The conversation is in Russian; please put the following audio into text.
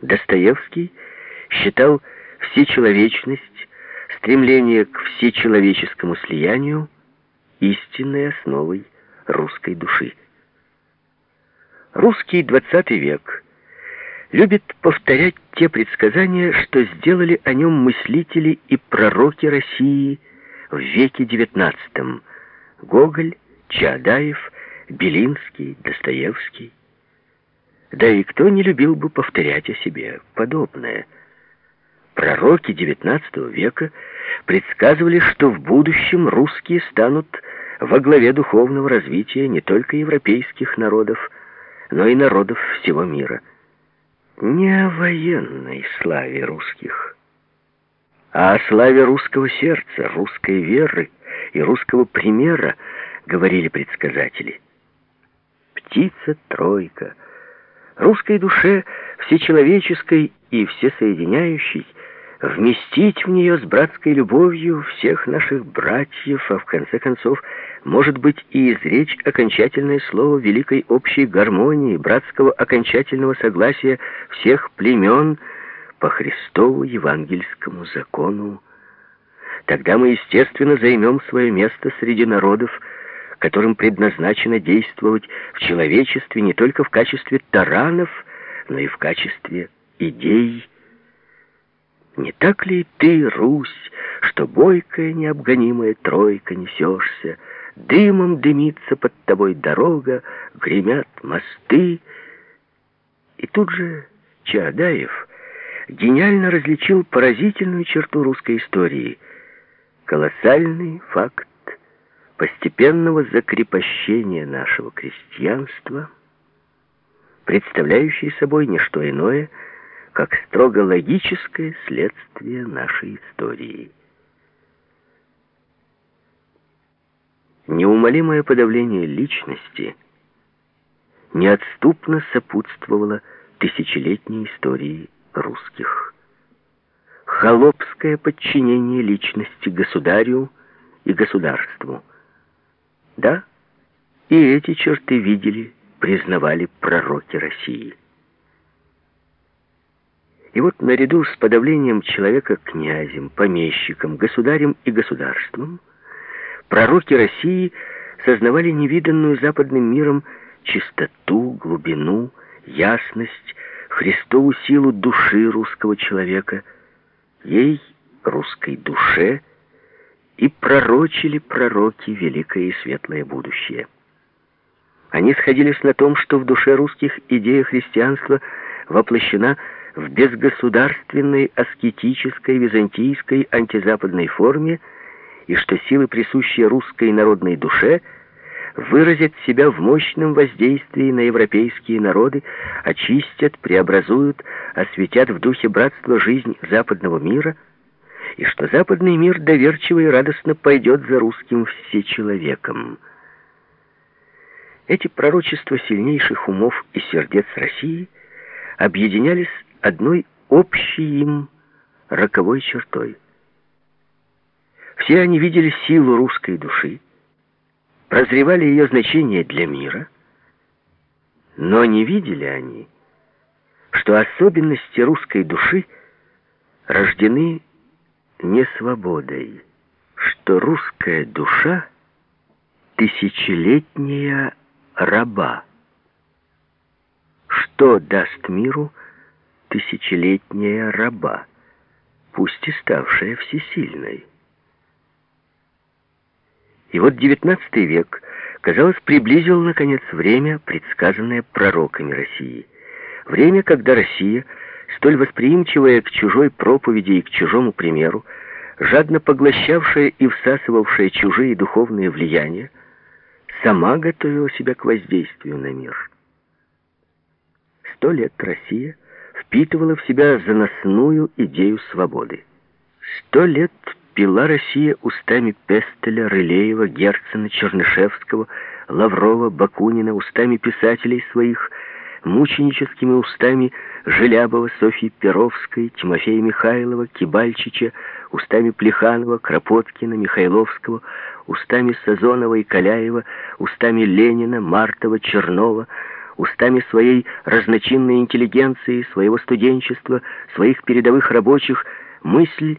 Достоевский считал всечеловечность, стремление к всечеловеческому слиянию истинной основой русской души. Русский XX век любит повторять те предсказания, что сделали о нем мыслители и пророки России в веке XIX. Гоголь, Чаадаев, Белинский, Достоевский. Да и кто не любил бы повторять о себе подобное? Пророки XIX века предсказывали, что в будущем русские станут во главе духовного развития не только европейских народов, но и народов всего мира. Не о военной славе русских, а о славе русского сердца, русской веры и русского примера, говорили предсказатели. Птица-тройка, русской душе всечеловеческой и всесоединяющей, вместить в нее с братской любовью всех наших братьев, а в конце концов, может быть, и изречь окончательное слово великой общей гармонии, братского окончательного согласия всех племен по Христову евангельскому закону. Тогда мы, естественно, займем свое место среди народов, которым предназначено действовать в человечестве не только в качестве таранов, но и в качестве идей, не так ли ты, Русь, что бойкая необгонимая тройка несешься, Дымом дымится под тобой дорога, гремят мосты? И тут же Чаадаев гениально различил поразительную черту русской истории. Колоссальный факт постепенного закрепощения нашего крестьянства, представляющий собой не что иное, как строго логическое следствие нашей истории. Неумолимое подавление личности неотступно сопутствовало тысячелетней истории русских. Холопское подчинение личности государю и государству. Да, и эти черты видели, признавали пророки России. И вот наряду с подавлением человека князем, помещиком, государем и государством, пророки России сознавали невиданную западным миром чистоту, глубину, ясность, Христову силу души русского человека, ей, русской душе, и пророчили пророки великое и светлое будущее. Они сходились на том, что в душе русских идея христианства воплощена в безгосударственной, аскетической, византийской, антизападной форме, и что силы, присущие русской народной душе, выразят себя в мощном воздействии на европейские народы, очистят, преобразуют, осветят в духе братства жизнь западного мира, и что западный мир доверчиво и радостно пойдет за русским всечеловеком. Эти пророчества сильнейших умов и сердец России объединялись одной общей им роковой чертой. Все они видели силу русской души, прозревали ее значение для мира, но не видели они, что особенности русской души рождены не свободой, что русская душа — тысячелетняя раба. Что даст миру — тысячелетняя раба, пусть и ставшая всесильной. И вот XIX век, казалось, приблизил, наконец, время, предсказанное пророками России. Время, когда Россия, столь восприимчивая к чужой проповеди и к чужому примеру, жадно поглощавшая и всасывавшая чужие духовные влияния, сама готовила себя к воздействию на мир. Сто лет Россия — впитывала в себя заносную идею свободы. Сто лет пила Россия устами Пестеля, Рылеева, Герцена, Чернышевского, Лаврова, Бакунина, устами писателей своих, мученическими устами Желябова, Софьи Перовской, Тимофея Михайлова, Кибальчича, устами Плеханова, Кропоткина, Михайловского, устами Сазонова и Каляева, устами Ленина, Мартова, Чернова, устами своей разночинной интеллигенции, своего студенчества, своих передовых рабочих, мысль